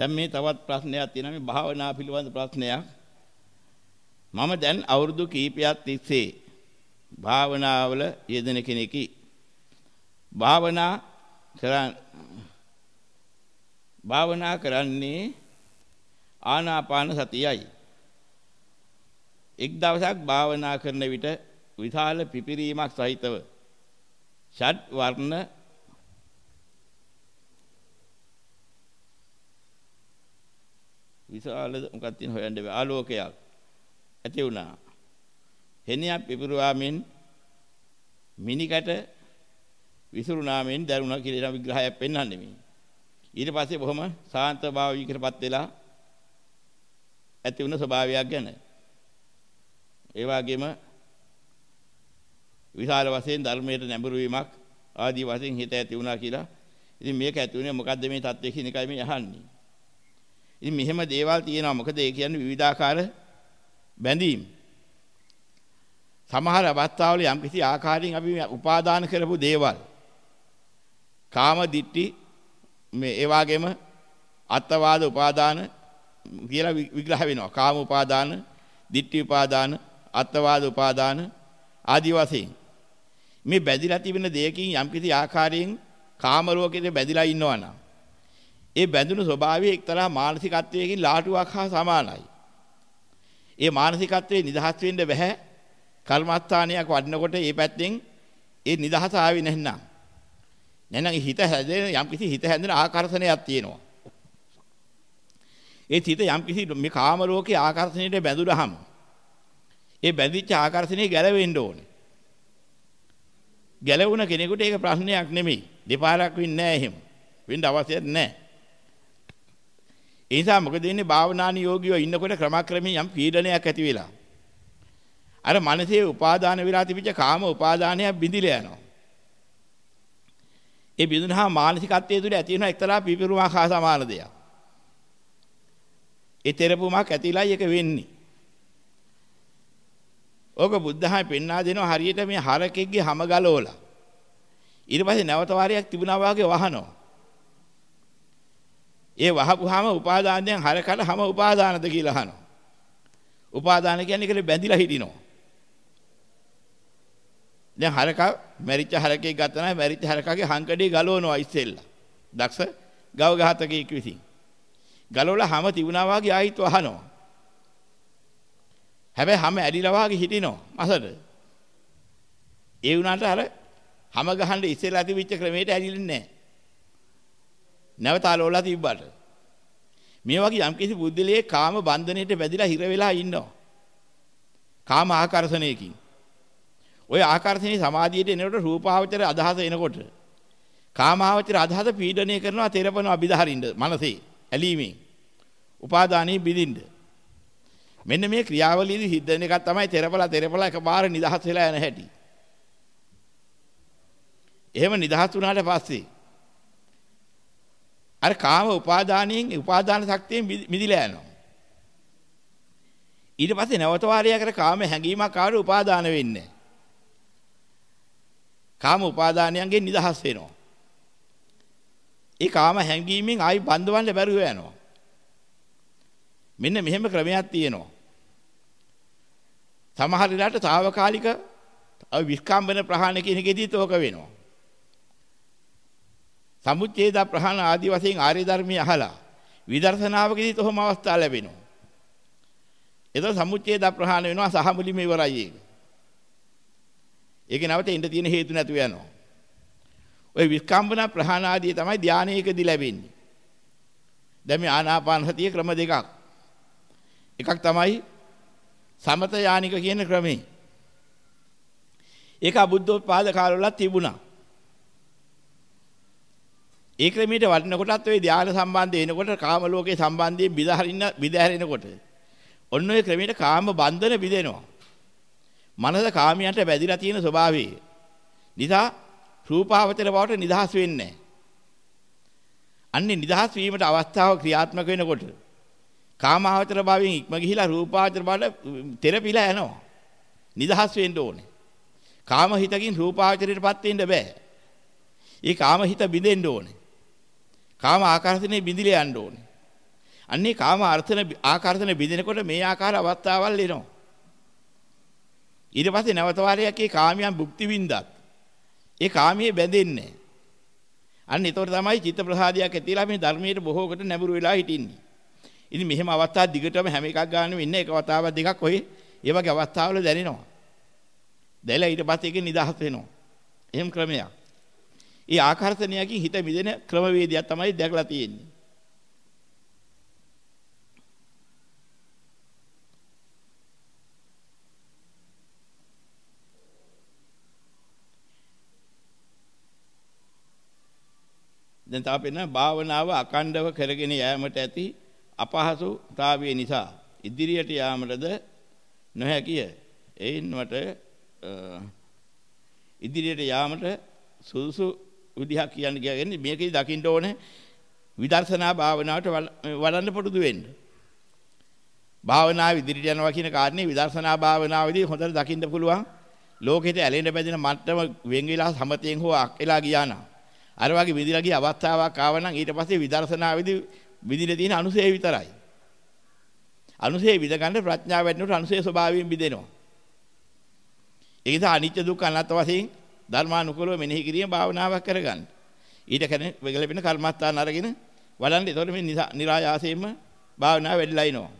දැන් මේ තවත් ප්‍රශ්නයක් තියෙනවා මේ භාවනා පිළිබඳ ප්‍රශ්නයක්. මම දැන් අවුරුදු කීපයක් තිස්සේ භාවනාවල යෙදෙන කෙනෙකි. භාවනා කරන් භාවනා කරන්නේ ආනාපාන සතියයි. එක් දවසක් භාවනා කරන විට විශාල පිපිරීමක් සහිතව ෂඩ් වර්ණ විශාල මොකක්ද තියෙන හොයන්න බෑ ආලෝකයක් ඇති වුණා. හෙනියක් පිපිරුවාමෙන් මිනිකට විසුරුනාමෙන් දරුණා කියලා විග්‍රහයක් පෙන්වන්නේ මේ. ඊට පස්සේ බොහොම සාන්ත භාවයකටපත් වෙලා ඇති වුණ ස්වභාවයක් ගැන. ඒ වගේම විශාල වශයෙන් ධර්මයට නැඹුරු වීමක් ආදී වශයෙන් හිත ඇති වුණා කියලා. ඉතින් මේක ඇති වුණේ මොකද්ද මේ தත්ත්වය කියන එකයි මේ අහන්නේ. ඉතින් මෙහෙම දේවල් තියෙනවා. මොකද ඒ කියන්නේ විවිධාකාර බැඳීම්. සමහර අවස්ථාවල යම්කිසි ආකාරයෙන් අපි උපාදාන කරපු දේවල් කාම දිට්ටි මේ ඒ වගේම අත්වාද උපාදාන කියලා විග්‍රහ වෙනවා. කාම උපාදාන, දිට්ඨි උපාදාන, අත්වාද උපාදාන ආදී වශයෙන් මේ බැඳිලා තිබෙන දෙයකින් යම්කිසි ආකාරයෙන් කාම ලෝකෙට බැඳිලා ඉන්නවනම් ඒ බැඳුණු ස්වභාවය එක්තරා මානසිකත්වයකින් ලාටුවක් හා සමානයි. ඒ මානසිකත්වයේ නිදහස් වෙන්න බෑ. කර්මස්ථානයක් වඩනකොට ඒ පැත්තෙන් ඒ නිදහස ආවේ නැත්නම්. නැත්නම් හිත හැදෙන යම්කිසි හිත හැදෙන ආකර්ෂණයක් තියෙනවා. ඒ හිත යම්කිසි මේ කාම ලෝකයේ ආකර්ෂණයට බැඳුනහම ඒ බැඳිච්ච ආකර්ෂණය ගැලවෙන්න ඕනේ. ගැලවුණ කෙනෙකුට ඒක ප්‍රශ්නයක් නෙමෙයි. දෙපාරක් වෙන්නේ නැහැ එහෙම. වෙන්න අවශ්‍යයක් නැහැ. ඒ නිසා මොකද වෙන්නේ භාවනානි යෝගියෝ ඉන්නකොට ක්‍රමක්‍රමයෙන් යම් පීඩනයක් ඇති වෙලා. අර මනසේ උපාදාන වෙලා තිබිච්ච කාම උපාදානයක් බිඳිලා යනවා. ඒ බිඳුනහම මානසිකත්වයේ තුල ඇති වෙන එක්තරා පිපිරුමක් හා සමාන දෙයක්. ඒ තෙරපුමක් ඇතිලායි ඒක වෙන්නේ. ඕක බුද්ධහමී පෙන්වා දෙනවා හරියට මේ හරකෙක්ගේ හැම ගලවලා. ඊට පස්සේ නැවත වාරයක් තිබුණා වගේ වහනවා. ඒ වහපුවාම උපාදානයෙන් හරකට හැම උපාදානද කියලා අහනවා. උපාදාන කියන්නේ ඒකේ බැඳිලා හිටිනවා. දැන් හරක මැරිච්ච හරකෙක් ගත්තා නම් මැරිච්ච හරකගේ හංකඩේ ගලවනවා ඉස්සෙල්ලා. දක්ෂ ගව ඝාතකයෙක් විසින්. ගලවලා හැම තිබුණා වගේ ආයිත් වහනවා. හැබැයි හැම ඇලිලා වගේ හිටිනවා මසට. ඒ වුණාට අර හැම ගහන්න ඉස්සෙල්ලා තිබිච්ච ක්‍රමයට ඇලින්නේ නැහැ. නැවත අලෝලා තිබ්බට. මේ වගේ යම්කිසි බුද්ධලියේ කාම බන්ධනයට වැදිලා හිර වෙලා ඉන්නවා. කාම ආකර්ෂණයකින්. ওই ආකර්ෂණී සමාධියට එනකොට රූපාවචර අදහස එනකොට කාමාවචර අදහස පීඩණය කරනවා තෙරපනවා අභිධාරින්න මනසේ ඇලීමෙන්. උපාදානී බිඳින්න. මෙන්න මේ ක්‍රියාවලියේදී හිතන එකක් තමයි තෙරපලා තෙරපලා එකපාර නිදහස් වෙලා යන හැටි. එහෙම නිදහස් වුණාට පස්සේ අර කාම උපාදානයෙන් උපාදාන ශක්තියෙන් මිදිලා යනවා. ඊට පස්සේ නැවත වාරයකට කාම හැඟීමක් ආවට උපාදාන වෙන්නේ කාම උපාදානයන්ගෙන් නිදහස් වෙනවා. ඒ කාම හැඟීමෙන් ආයි බඳවන්න බැරුව යනවා. මෙන්න මෙහෙම ක්‍රමයක් තියෙනවා. සමහර වෙලාවට తాවකාලික විස්කම්බන ප්‍රහාණ කියන එකෙදිත් ඕක වෙනවා. සමුච්ඡේද ප්‍රහාණ ආදී වශයෙන් ආර්ය ධර්මයේ අහලා විදර්ශනාවකදී තොහොම අවස්ථා ලැබෙනවා. එතකොට සමුච්ඡේද ප්‍රහාණ වෙනවා සහ මුලින්ම ඉවරයි ඒක. ඒක නැවත ඉන්න තියෙන හේතු නැතුව යනවා. ওই විස්කම්බන ප්‍රහාණ ආදී තමයි ධානයේකදී ලැබෙන්නේ. දැන් මේ ආනාපාන සතිය ක්‍රම දෙකක්. එකක් තමයි සමත යානික කියන ක්‍රමේ. ඒක අබුද්ධෝත්පාද කාලවල තිබුණා. ඒ ක්‍රමයට වටිනකොටත් ওই ධාන සම්බන්ධය එනකොට කාම ලෝකේ සම්බන්ධයෙන් බිදහරින්න බිදහැරෙනකොට ඔන්න ඔය ක්‍රමයට කාම බන්ධන බිදෙනවා. මනස කාමයන්ට බැඳිලා තියෙන ස්වභාවය. නිසා රූපාවචර බවට නිදහස් වෙන්නේ අන්නේ නිදහස් වීමට අවස්ථාව ක්‍රියාත්මක වෙනකොට කාමාවචර භාවයෙන් ඉක්ම ගිහිලා රූපාවචර බවට තෙරපිලා යනවා. නිදහස් වෙන්න ඕනේ. කාම හිතකින් රූපාවචරයටපත් වෙන්න බෑ. ඒ කාම හිත බිඳෙන්න ඕනේ. කාම ආකර්ෂණේ බිඳිලා යන්න ඕනේ. අන්නේ කාම අර්ථන ආකර්ෂණ බිඳිනකොට මේ ආකාර අවස්ථාවල් එනවා. ඊට පස්සේ නැවත වාරයක් ඒ කාමයන් භුක්ති විඳත් ඒ කාමයේ බැඳෙන්නේ අන්න ඒතකොට තමයි චිත්ත ප්‍රසාදයක් ඇතිලා මේ ධර්මයේ බොහෝකට නැඹුරු වෙලා හිටින්නේ. ඉතින් මෙහෙම අවස්ථා දිගටම හැම එකක් ගන්න වෙන්නේ එක වතාවක් දෙකක් ඔය ඒ වගේ අවස්ථාවල දැනෙනවා. දැයිලා ඊට පස්සේ ඒක නිදහස් වෙනවා. එහෙම ක්‍රමයක්. ඒ ආකර්ෂණයකින් හිත මිදෙන ක්‍රමවේදයක් තමයි දැකලා තියෙන්නේ. දැන් තාපෙන භාවනාව අකණ්ඩව කරගෙන යෑමට ඇති අපහසුතාවය නිසා ඉදිරියට යාමටද නොහැකිය. එයින්වට ඉදිරියට යාමට සුදුසු විදිහක් කියන්න කියන්නේ මේකේ දකින්න ඕනේ විදර්ශනා භාවනාවට වඩන්න පුරුදු වෙන්න. භාවනාව ඉදිරියට යනවා කියන කාරණේ විදර්ශනා භාවනාවේදී හොඳට දකින්න පුළුවන්. ලෝකෙට ඇලෙන්න බැඳෙන මට්ටම වෙන් වෙලා සමතෙන් හෝ අක්ලා ගියා නම් අර වගේ විදිලා ගිය අවස්ථාවක් ආව නම් ඊට පස්සේ විදර්ශනාවේදී විදිලා තියෙන අනුසය විතරයි. අනුසය විද ගන්න ප්‍රඥාව වැඩනකොට අනුසය ස්වභාවයෙන් බිදෙනවා. ඒ නිසා අනිත්‍ය දුක්ඛ අනාත්ම වශයෙන් ධර්මානුකූලව මෙනෙහි කිරීම භාවනාවක් කරගන්න. ඊට කරන වෙගලපින කර්මස්ථාන අරගෙන වඩන්න. ඒතකොට මේ નિરાයාසයෙන්ම භාවනාව වැඩිලා ඉනවා.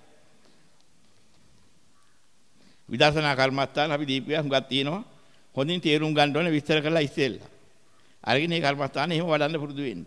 විදර්ශනා කර්මස්ථාන අපි දීපිය හුඟක් තියෙනවා. හොඳින් තේරුම් ගන්න ඕනේ විස්තර කරලා ඉස්සෙල්ලා. අරගෙන මේ කර්මස්ථානේ එහෙම වඩන්න පුරුදු වෙන්න.